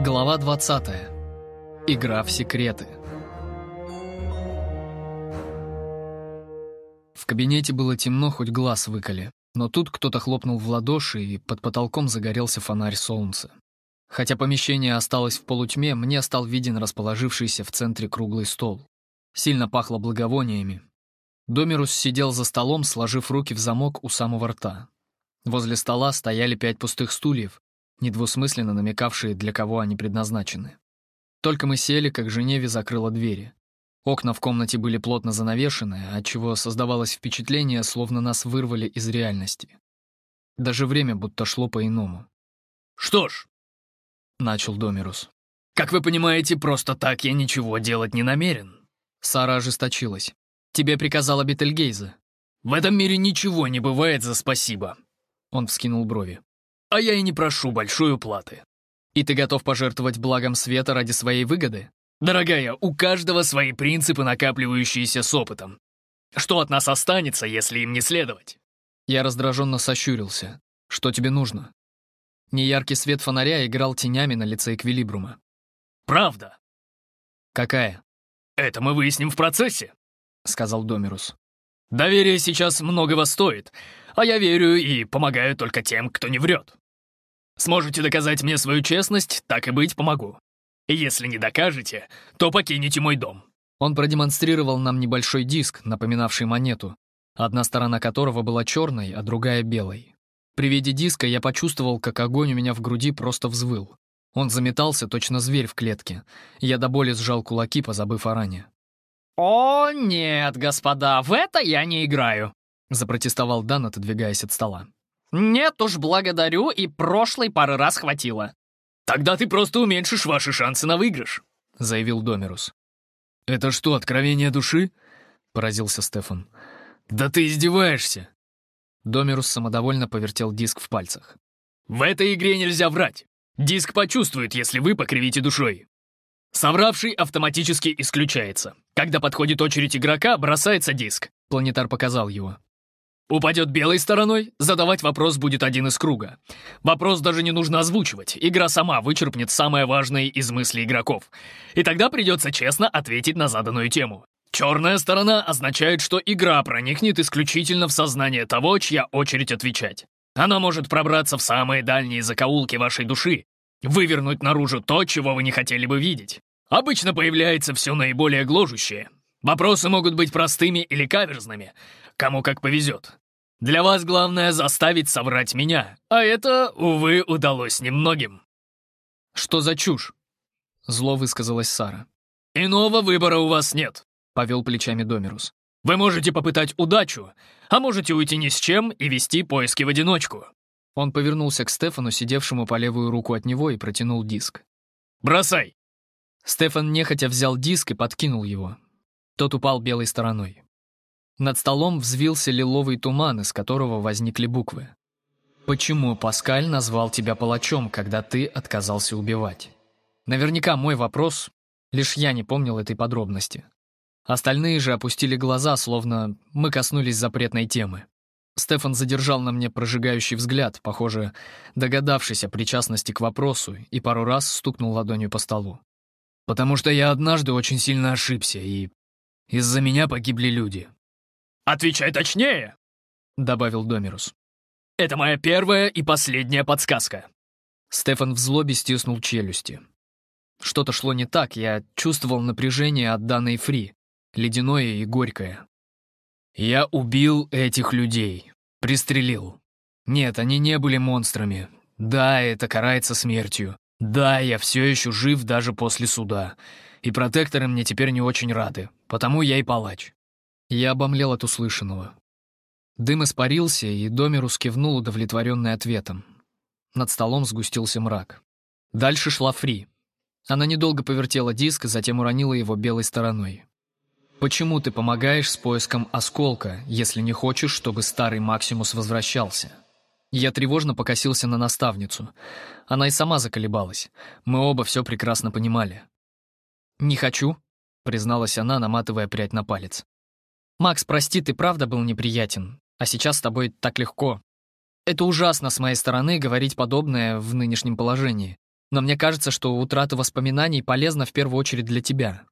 Глава 20. Игра в секреты. В кабинете было темно, хоть глаз выколи, но тут кто-то хлопнул в ладоши, и под потолком загорелся фонарь солнца. Хотя помещение осталось в полутьме, мне стал виден расположившийся в центре круглый стол. Сильно пахло благовониями. Домирус сидел за столом, сложив руки в замок у самого рта. Возле стола стояли пять пустых стульев, недвусмысленно намекавшие, для кого они предназначены. Только мы сели, как Женеве закрыла двери. Окна в комнате были плотно занавешены, отчего создавалось впечатление, словно нас вырвали из реальности. Даже время будто шло по-иному. «Что ж», — начал Домирус, — «как вы понимаете, просто так я ничего делать не намерен». Сара ожесточилась. «Тебе приказала Бетельгейзе». «В этом мире ничего не бывает за спасибо», он вскинул брови. «А я и не прошу большой уплаты». «И ты готов пожертвовать благом света ради своей выгоды?» «Дорогая, у каждого свои принципы, накапливающиеся с опытом. Что от нас останется, если им не следовать?» Я раздраженно сощурился. «Что тебе нужно?» Неяркий свет фонаря играл тенями на лице Эквилибрума. «Правда». «Какая?» «Это мы выясним в процессе», — сказал Домирус. «Доверие сейчас многого стоит, а я верю и помогаю только тем, кто не врет. Сможете доказать мне свою честность, так и быть, помогу. Если не докажете, то покинете мой дом». Он продемонстрировал нам небольшой диск, напоминавший монету, одна сторона которого была черной, а другая — белой. При виде диска я почувствовал, как огонь у меня в груди просто взвыл. Он заметался, точно зверь в клетке. Я до боли сжал кулаки, позабыв о ране. «О, нет, господа, в это я не играю», — запротестовал Дан, отодвигаясь от стола. «Нет уж, благодарю, и прошлой пары раз хватило». «Тогда ты просто уменьшишь ваши шансы на выигрыш», — заявил Домерус. «Это что, откровение души?» — поразился Стефан. «Да ты издеваешься!» Домерус самодовольно повертел диск в пальцах. «В этой игре нельзя врать. Диск почувствует, если вы покривите душой. Совравший автоматически исключается. Когда подходит очередь игрока, бросается диск. Планетар показал его. Упадет белой стороной, задавать вопрос будет один из круга. Вопрос даже не нужно озвучивать, игра сама вычерпнет самое важное из мыслей игроков. И тогда придется честно ответить на заданную тему. Черная сторона означает, что игра проникнет исключительно в сознание того, чья очередь отвечать. Она может пробраться в самые дальние закоулки вашей души, вывернуть наружу то, чего вы не хотели бы видеть. Обычно появляется все наиболее гложущее, Вопросы могут быть простыми или каверзными, кому как повезет. Для вас главное заставить соврать меня, а это, увы, удалось немногим». «Что за чушь?» — зло высказалась Сара. «Иного выбора у вас нет», — повел плечами Домерус. «Вы можете попытать удачу, а можете уйти ни с чем и вести поиски в одиночку». Он повернулся к Стефану, сидевшему по левую руку от него, и протянул диск. «Бросай!» Стефан нехотя взял диск и подкинул его. Тот упал белой стороной. Над столом взвился лиловый туман, из которого возникли буквы. «Почему Паскаль назвал тебя палачом, когда ты отказался убивать?» Наверняка мой вопрос, лишь я не помнил этой подробности. Остальные же опустили глаза, словно мы коснулись запретной темы. Стефан задержал на мне прожигающий взгляд, похоже, догадавшись о причастности к вопросу, и пару раз стукнул ладонью по столу. «Потому что я однажды очень сильно ошибся, и из-за меня погибли люди». «Отвечай точнее!» — добавил Домирус. «Это моя первая и последняя подсказка». Стефан в злобе стиснул челюсти. Что-то шло не так, я чувствовал напряжение от данной фри, ледяное и горькое. «Я убил этих людей. Пристрелил. Нет, они не были монстрами. Да, это карается смертью. Да, я все еще жив даже после суда и протекторы мне теперь не очень рады, потому я и палач». Я обомлел от услышанного. Дым испарился, и Домирус кивнул, удовлетворенный ответом. Над столом сгустился мрак. Дальше шла Фри. Она недолго повертела диск, затем уронила его белой стороной. «Почему ты помогаешь с поиском осколка, если не хочешь, чтобы старый Максимус возвращался?» Я тревожно покосился на наставницу. Она и сама заколебалась. Мы оба все прекрасно понимали. «Не хочу», — призналась она, наматывая прядь на палец. «Макс, прости, ты правда был неприятен, а сейчас с тобой так легко. Это ужасно с моей стороны говорить подобное в нынешнем положении, Но мне кажется, что утрата воспоминаний полезна в первую очередь для тебя.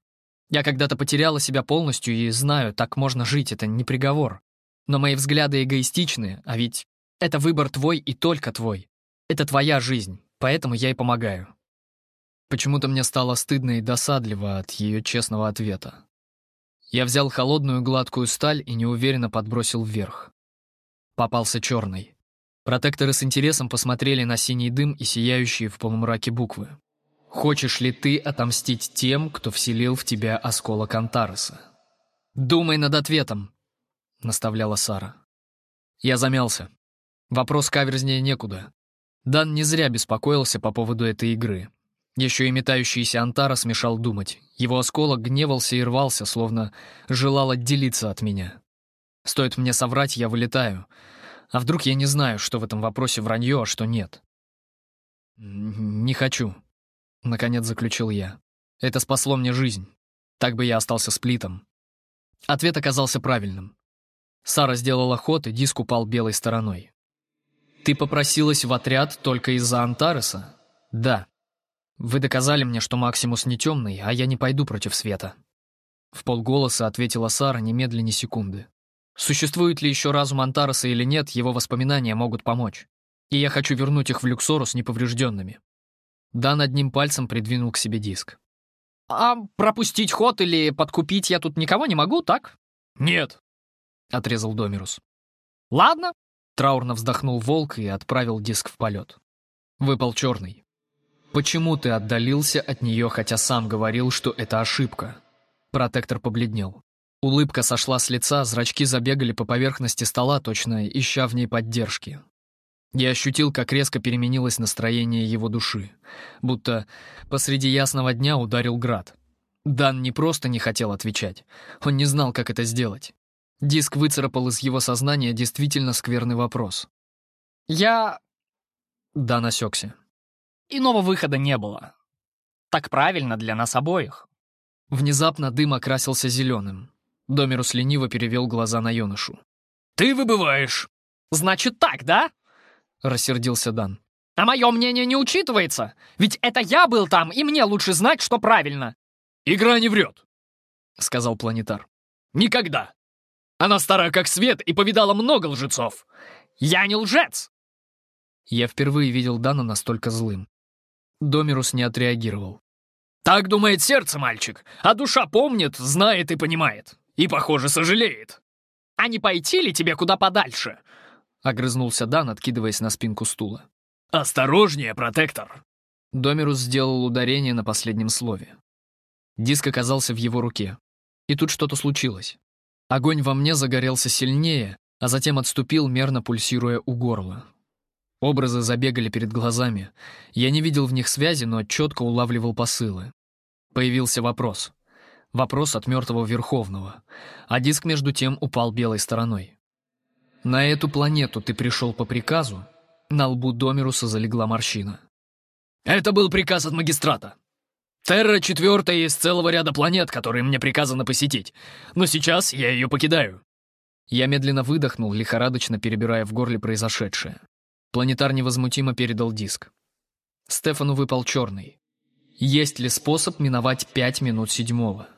Я когда-то потеряла себя полностью и знаю, так можно жить, это не приговор. Но мои взгляды эгоистичны, а ведь это выбор твой и только твой. Это твоя жизнь, поэтому я и помогаю. Почему-то мне стало стыдно и досадливо от ее честного ответа. Я взял холодную гладкую сталь и неуверенно подбросил вверх. Попался черный. Протекторы с интересом посмотрели на синий дым и сияющие в полумраке буквы. «Хочешь ли ты отомстить тем, кто вселил в тебя осколок Антареса?» «Думай над ответом», — наставляла Сара. Я замялся. Вопрос каверзнее некуда. Дан не зря беспокоился по поводу этой игры. Еще и метающийся Антара смешал думать. Его осколок гневался и рвался, словно желал отделиться от меня. Стоит мне соврать, я вылетаю. А вдруг я не знаю, что в этом вопросе вранье, а что нет? «Не хочу», — наконец заключил я. «Это спасло мне жизнь. Так бы я остался сплитом». Ответ оказался правильным. Сара сделала ход, и диск упал белой стороной. «Ты попросилась в отряд только из-за Антареса?» «Да», «Вы доказали мне, что Максимус не темный, а я не пойду против света». В полголоса ответила Сара немедленно секунды. «Существует ли еще разум Антареса или нет, его воспоминания могут помочь. И я хочу вернуть их в Люксорус неповрежденными». Дан одним пальцем придвинул к себе диск. «А пропустить ход или подкупить я тут никого не могу, так?» «Нет», — отрезал Домирус. «Ладно», — траурно вздохнул волк и отправил диск в полет. Выпал черный. Почему ты отдалился от нее, хотя сам говорил, что это ошибка?» Протектор побледнел. Улыбка сошла с лица, зрачки забегали по поверхности стола, точно ища в ней поддержки. Я ощутил, как резко переменилось настроение его души. Будто посреди ясного дня ударил град. Дан не просто не хотел отвечать. Он не знал, как это сделать. Диск выцарапал из его сознания действительно скверный вопрос. «Я...» Дан осекся. Иного выхода не было. Так правильно для нас обоих. Внезапно дым окрасился зеленым. Домерус лениво перевел глаза на юношу. «Ты выбываешь!» «Значит так, да?» — рассердился Дан. «А мое мнение не учитывается? Ведь это я был там, и мне лучше знать, что правильно!» «Игра не врет!» — сказал планетар. «Никогда! Она старая как свет и повидала много лжецов!» «Я не лжец!» Я впервые видел Дана настолько злым. Домирус не отреагировал. «Так думает сердце, мальчик, а душа помнит, знает и понимает. И, похоже, сожалеет». «А не пойти ли тебе куда подальше?» — огрызнулся Дан, откидываясь на спинку стула. «Осторожнее, протектор!» Домирус сделал ударение на последнем слове. Диск оказался в его руке. И тут что-то случилось. Огонь во мне загорелся сильнее, а затем отступил, мерно пульсируя у горла. Образы забегали перед глазами. Я не видел в них связи, но четко улавливал посылы. Появился вопрос. Вопрос от мертвого Верховного. А диск между тем упал белой стороной. «На эту планету ты пришел по приказу?» На лбу Домируса залегла морщина. «Это был приказ от магистрата. Терра — четвертая из целого ряда планет, которые мне приказано посетить. Но сейчас я ее покидаю». Я медленно выдохнул, лихорадочно перебирая в горле произошедшее. Планетар невозмутимо передал диск. Стефану выпал черный. Есть ли способ миновать пять минут седьмого?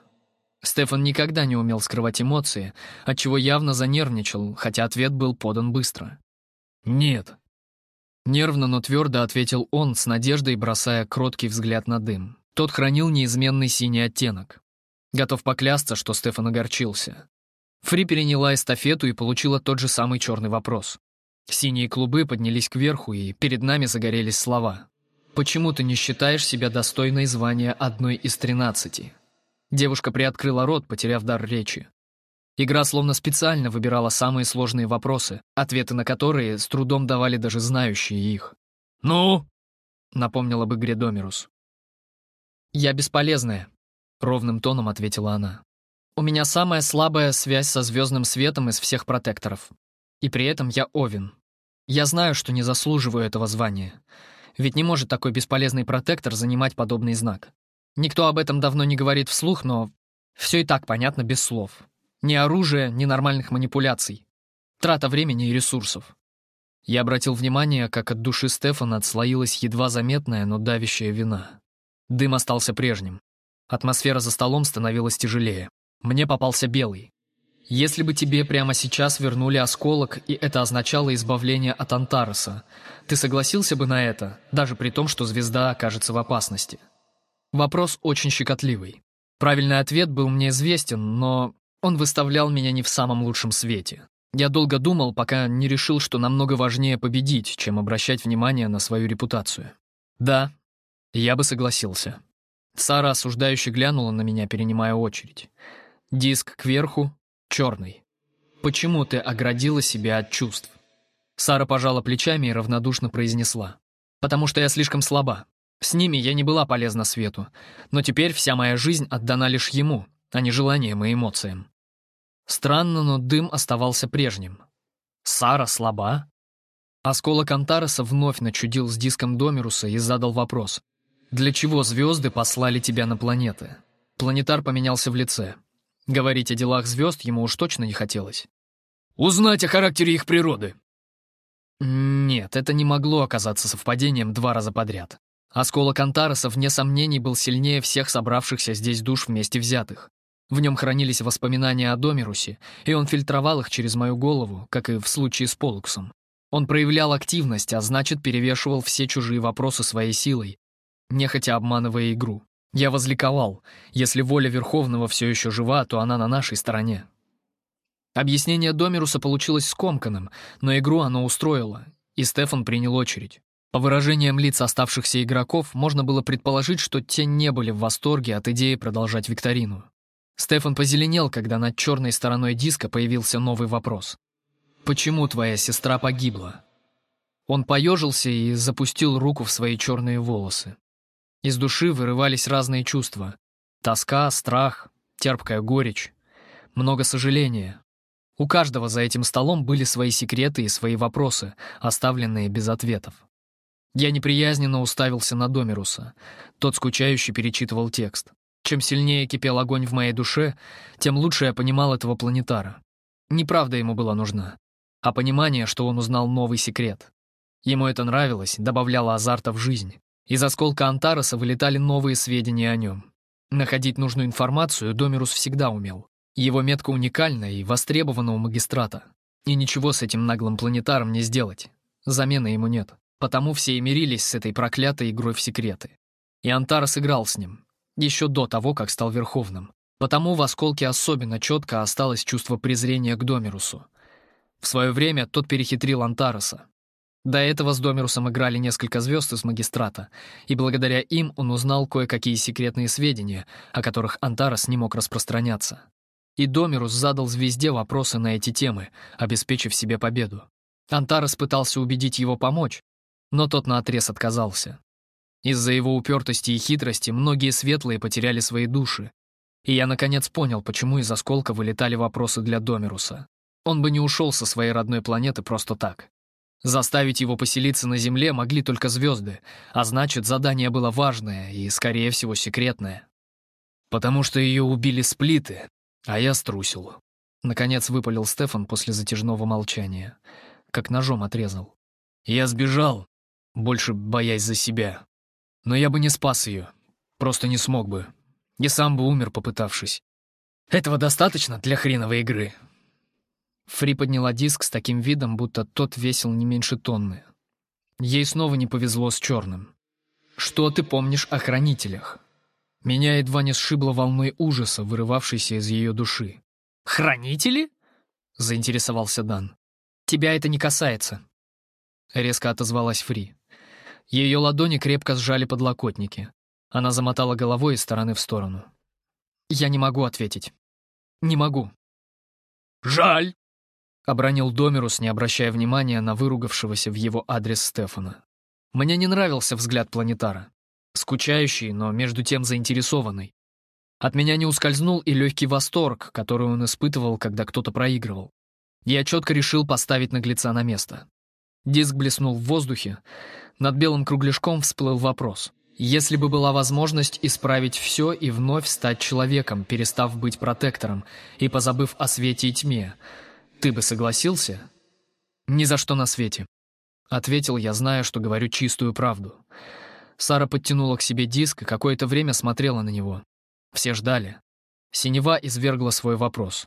Стефан никогда не умел скрывать эмоции, отчего явно занервничал, хотя ответ был подан быстро. «Нет». Нервно, но твердо ответил он, с надеждой бросая кроткий взгляд на дым. Тот хранил неизменный синий оттенок. Готов поклясться, что Стефан огорчился. Фри переняла эстафету и получила тот же самый черный вопрос. Синие клубы поднялись кверху, и перед нами загорелись слова. «Почему ты не считаешь себя достойной звания одной из тринадцати?» Девушка приоткрыла рот, потеряв дар речи. Игра словно специально выбирала самые сложные вопросы, ответы на которые с трудом давали даже знающие их. «Ну?» — напомнил об игре Домирус. «Я бесполезная», — ровным тоном ответила она. «У меня самая слабая связь со звездным светом из всех протекторов. И при этом я Овен. Я знаю, что не заслуживаю этого звания. Ведь не может такой бесполезный протектор занимать подобный знак. Никто об этом давно не говорит вслух, но все и так понятно без слов. Ни оружия, ни нормальных манипуляций. Трата времени и ресурсов. Я обратил внимание, как от души Стефана отслоилась едва заметная, но давящая вина. Дым остался прежним. Атмосфера за столом становилась тяжелее. Мне попался белый. Если бы тебе прямо сейчас вернули осколок, и это означало избавление от Антареса, ты согласился бы на это, даже при том, что звезда окажется в опасности? Вопрос очень щекотливый. Правильный ответ был мне известен, но он выставлял меня не в самом лучшем свете. Я долго думал, пока не решил, что намного важнее победить, чем обращать внимание на свою репутацию. Да, я бы согласился. Сара осуждающе глянула на меня, перенимая очередь. Диск кверху, черный. Почему ты оградила себя от чувств? Сара пожала плечами и равнодушно произнесла. Потому что я слишком слаба. С ними я не была полезна свету, но теперь вся моя жизнь отдана лишь ему, а не желаниям и эмоциям. Странно, но дым оставался прежним. Сара слаба? Осколок Антареса вновь начудил с диском Домируса и задал вопрос. «Для чего звезды послали тебя на планеты?» Планетар поменялся в лице. Говорить о делах звезд ему уж точно не хотелось. «Узнать о характере их природы». Нет, это не могло оказаться совпадением два раза подряд. Осколок Антареса, вне сомнений, был сильнее всех собравшихся здесь душ вместе взятых. В нем хранились воспоминания о Домирусе, и он фильтровал их через мою голову, как и в случае с Полуксом. Он проявлял активность, а значит, перевешивал все чужие вопросы своей силой, нехотя обманывая игру. Я возликовал. Если воля Верховного все еще жива, то она на нашей стороне. Объяснение Домируса получилось скомканным, но игру оно устроило, и Стефан принял очередь. По выражениям лиц оставшихся игроков, можно было предположить, что те не были в восторге от идеи продолжать викторину. Стефан позеленел, когда над черной стороной диска появился новый вопрос. «Почему твоя сестра погибла?» Он поежился и запустил руку в свои черные волосы. Из души вырывались разные чувства. Тоска, страх, терпкая горечь, много сожаления. У каждого за этим столом были свои секреты и свои вопросы, оставленные без ответов. Я неприязненно уставился на Домируса. Тот скучающе перечитывал текст. Чем сильнее кипел огонь в моей душе, тем лучше я понимал этого планетара. Неправда ему была нужна, а понимание, что он узнал новый секрет. Ему это нравилось, добавляло азарта в жизнь. Из осколка Антареса вылетали новые сведения о нем. Находить нужную информацию Домирус всегда умел. Его метка уникальна и востребована у магистрата. И ничего с этим наглым планетаром не сделать. Замены ему нет. Потому все и мирились с этой проклятой игрой в секреты. И Антарес играл с ним. Еще до того, как стал Верховным. Потому в осколке особенно четко осталось чувство презрения к Домирусу. В свое время тот перехитрил Антареса, до этого с Домерусом играли несколько звезд из магистрата, и благодаря им он узнал кое-какие секретные сведения, о которых Антарес не мог распространяться. И Домерус задал звезде вопросы на эти темы, обеспечив себе победу. Антарес пытался убедить его помочь, но тот наотрез отказался. Из-за его упертости и хитрости многие светлые потеряли свои души, и я наконец понял, почему из осколка вылетали вопросы для Домеруса. Он бы не ушел со своей родной планеты просто так. Заставить его поселиться на Земле могли только звезды, а значит, задание было важное и, скорее всего, секретное. Потому что ее убили сплиты, а я струсил. Наконец выпалил Стефан после затяжного молчания. Как ножом отрезал. Я сбежал, больше боясь за себя. Но я бы не спас ее. Просто не смог бы. И сам бы умер, попытавшись. Этого достаточно для хреновой игры. Фри подняла диск с таким видом, будто тот весил не меньше тонны. Ей снова не повезло с черным. «Что ты помнишь о хранителях?» Меня едва не сшибло волной ужаса, вырывавшейся из ее души. «Хранители?» — заинтересовался Дан. «Тебя это не касается», — резко отозвалась Фри. Ее ладони крепко сжали подлокотники. Она замотала головой из стороны в сторону. «Я не могу ответить. Не могу». «Жаль», — обронил Домерус, не обращая внимания на выругавшегося в его адрес Стефана. Мне не нравился взгляд планетара. Скучающий, но между тем заинтересованный. От меня не ускользнул и легкий восторг, который он испытывал, когда кто-то проигрывал. Я четко решил поставить наглеца на место. Диск блеснул в воздухе. Над белым кругляшком всплыл вопрос. Если бы была возможность исправить все и вновь стать человеком, перестав быть протектором и позабыв о свете и тьме — ты бы согласился? Ни за что на свете. Ответил я, зная, что говорю чистую правду. Сара подтянула к себе диск и какое-то время смотрела на него. Все ждали. Синева извергла свой вопрос.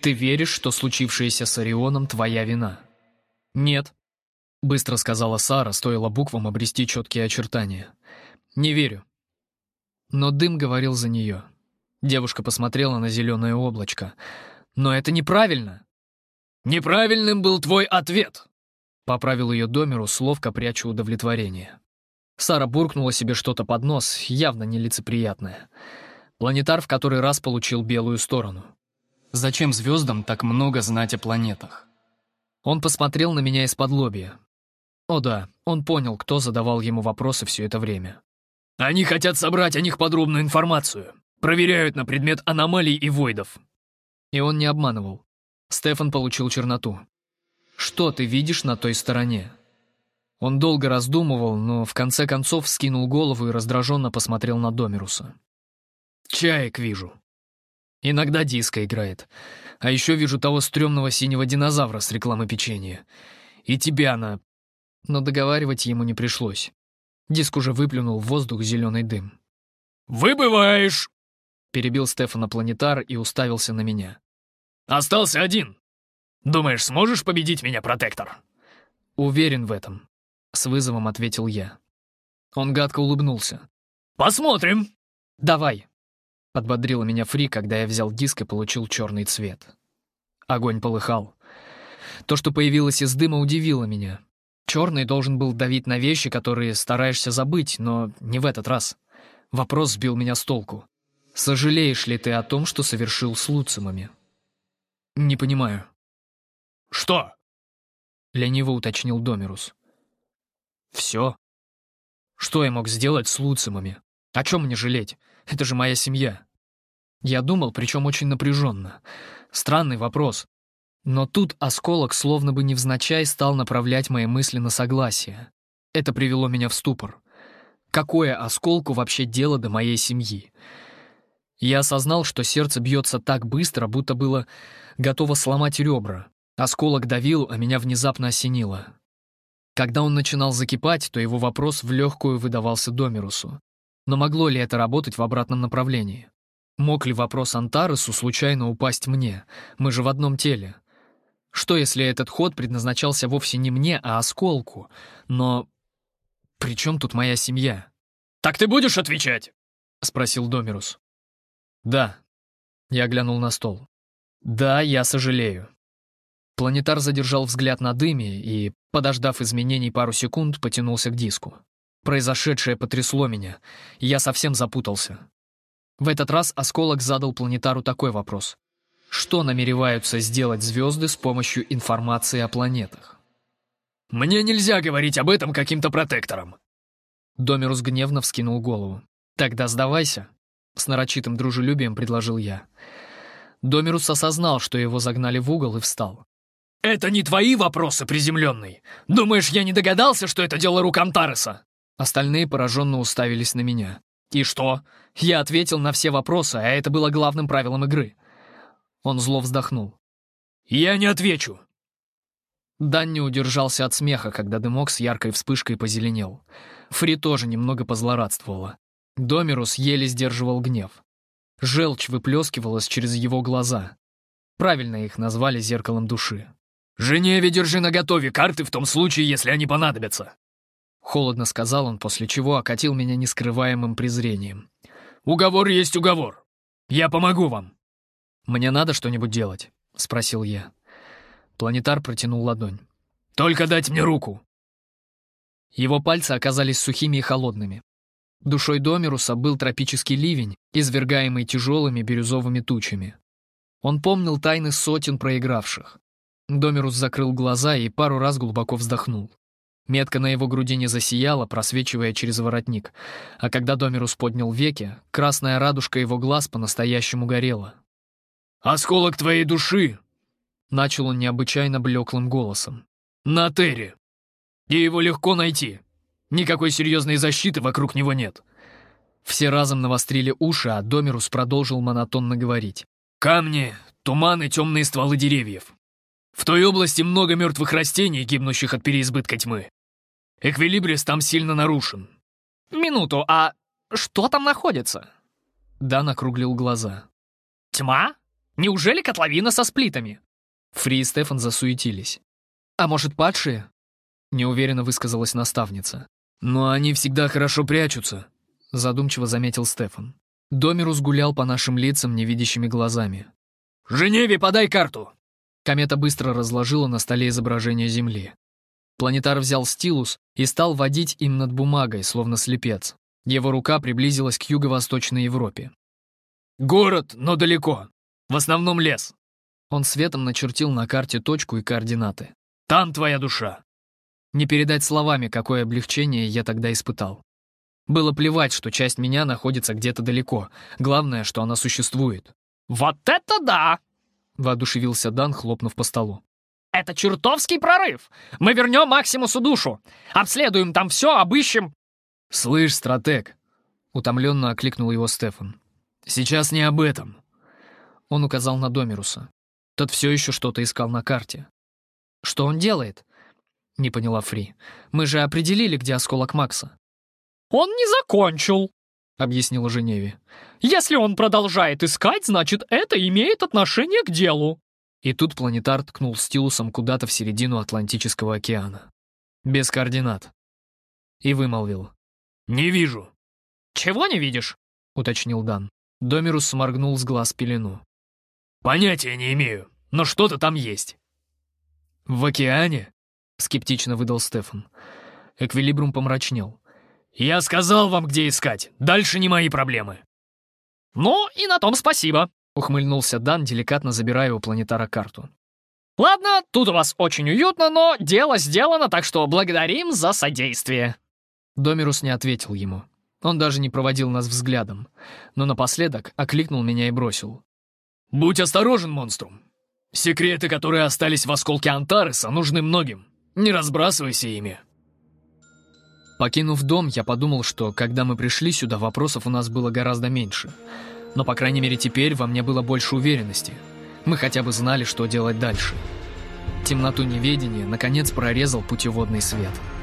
«Ты веришь, что случившееся с Орионом твоя вина?» «Нет», — быстро сказала Сара, стоило буквам обрести четкие очертания. «Не верю». Но дым говорил за нее. Девушка посмотрела на зеленое облачко. «Но это неправильно!» «Неправильным был твой ответ!» Поправил ее Домерус, ловко пряча удовлетворение. Сара буркнула себе что-то под нос, явно нелицеприятное. Планетар в который раз получил белую сторону. Зачем звездам так много знать о планетах? Он посмотрел на меня из-под лобья. О да, он понял, кто задавал ему вопросы все это время. «Они хотят собрать о них подробную информацию. Проверяют на предмет аномалий и войдов». И он не обманывал. Стефан получил черноту. «Что ты видишь на той стороне?» Он долго раздумывал, но в конце концов скинул голову и раздраженно посмотрел на Домируса. «Чаек вижу. Иногда диско играет. А еще вижу того стрёмного синего динозавра с рекламы печенья. И тебя на...» Но договаривать ему не пришлось. Диск уже выплюнул в воздух зеленый дым. «Выбываешь!» — перебил Стефана планетар и уставился на меня. «Остался один. Думаешь, сможешь победить меня, протектор?» «Уверен в этом», — с вызовом ответил я. Он гадко улыбнулся. «Посмотрим!» «Давай!» — подбодрила меня Фри, когда я взял диск и получил черный цвет. Огонь полыхал. То, что появилось из дыма, удивило меня. Черный должен был давить на вещи, которые стараешься забыть, но не в этот раз. Вопрос сбил меня с толку. «Сожалеешь ли ты о том, что совершил с Луцимами?» «Не понимаю». «Что?» — лениво уточнил Домирус. «Все. Что я мог сделать с Луцимами? О чем мне жалеть? Это же моя семья». Я думал, причем очень напряженно. Странный вопрос. Но тут осколок словно бы невзначай стал направлять мои мысли на согласие. Это привело меня в ступор. Какое осколку вообще дело до моей семьи? Я осознал, что сердце бьется так быстро, будто было готово сломать ребра. Осколок давил, а меня внезапно осенило. Когда он начинал закипать, то его вопрос в легкую выдавался Домирусу. Но могло ли это работать в обратном направлении? Мог ли вопрос Антаресу случайно упасть мне? Мы же в одном теле. Что, если этот ход предназначался вовсе не мне, а осколку? Но при чем тут моя семья? «Так ты будешь отвечать?» — спросил Домирус. «Да». Я глянул на стол. «Да, я сожалею». Планетар задержал взгляд на дыме и, подождав изменений пару секунд, потянулся к диску. Произошедшее потрясло меня, я совсем запутался. В этот раз осколок задал планетару такой вопрос. Что намереваются сделать звезды с помощью информации о планетах? «Мне нельзя говорить об этом каким-то протектором!» Домерус гневно вскинул голову. «Тогда сдавайся!» С нарочитым дружелюбием предложил я. Домерус осознал, что его загнали в угол и встал. «Это не твои вопросы, приземленный! Думаешь, я не догадался, что это дело рук Антареса?» Остальные пораженно уставились на меня. «И что?» Я ответил на все вопросы, а это было главным правилом игры. Он зло вздохнул. «Я не отвечу. Дан не удержался от смеха, когда дымок с яркой вспышкой позеленел. Фри тоже немного позлорадствовала. Домирус еле сдерживал гнев. Желчь выплескивалась через его глаза. Правильно их назвали зеркалом души. «Женеве держи наготове карты в том случае, если они понадобятся!» Холодно сказал он, после чего окатил меня нескрываемым презрением. «Уговор есть уговор. Я помогу вам». «Мне надо что-нибудь делать?» — спросил я. Планетар протянул ладонь. «Только дать мне руку!» Его пальцы оказались сухими и холодными. Душой Домируса был тропический ливень, извергаемый тяжелыми бирюзовыми тучами. Он помнил тайны сотен проигравших. Домирус закрыл глаза и пару раз глубоко вздохнул. Метка на его грудине засияла, просвечивая через воротник, а когда Домирус поднял веки, красная радужка его глаз по-настоящему горела. «Осколок твоей души!» Начал он необычайно блеклым голосом. «На Терри! И его легко найти. Никакой серьезной защиты вокруг него нет». Все разом навострили уши, а Домирус продолжил монотонно говорить. «Камни, туманы, темные стволы деревьев. В той области много мертвых растений, гибнущих от переизбытка тьмы. Эквилибрис там сильно нарушен. Минуту, а что там находится? Дан округлил глаза. Тьма? Неужели котловина со сплитами? Фри и Стефан засуетились. «А может, падшие?» — неуверенно высказалась наставница. «Но они всегда хорошо прячутся», — задумчиво заметил Стефан. Домирус гулял по нашим лицам невидящими глазами. «Женеве, подай карту!» Комета быстро разложила на столе изображение Земли. Планетар взял стилус и стал водить им над бумагой, словно слепец. Его рука приблизилась к юго-восточной Европе. «Город, но далеко. В основном лес». Он светом начертил на карте точку и координаты. «Там твоя душа». Не передать словами, какое облегчение я тогда испытал. Было плевать, что часть меня находится где-то далеко. Главное, что она существует. «Вот это да!» — воодушевился Дан, хлопнув по столу. «Это чертовский прорыв! Мы вернем Максимусу душу! Обследуем там все, обыщем...» «Слышь, стратег!» — утомленно окликнул его Стефан. «Сейчас не об этом!» Он указал на Домируса. Тот все еще что-то искал на карте. «Что он делает?» — не поняла Фри. «Мы же определили, где осколок Макса». «Он не закончил», — объяснила Женеве. «Если он продолжает искать, значит, это имеет отношение к делу». И тут планетар ткнул стилусом куда-то в середину Атлантического океана. Без координат. И вымолвил. «Не вижу». «Чего не видишь?» — уточнил Дан. Домирус сморгнул с глаз пелену. «Понятия не имею, но что-то там есть». «В океане?» — скептично выдал Стефан. Эквилибрум помрачнел. «Я сказал вам, где искать. Дальше не мои проблемы». «Ну, и на том спасибо», — ухмыльнулся Дан, деликатно забирая у планетара карту. «Ладно, тут у вас очень уютно, но дело сделано, так что благодарим за содействие». Домирус не ответил ему. Он даже не проводил нас взглядом, но напоследок окликнул меня и бросил. «Будь осторожен, монструм. Секреты, которые остались в осколке Антареса, нужны многим. Не разбрасывайся ими». Покинув дом, я подумал, что когда мы пришли сюда, вопросов у нас было гораздо меньше. Но, по крайней мере, теперь во мне было больше уверенности. Мы хотя бы знали, что делать дальше. Темноту неведения, наконец, прорезал путеводный свет —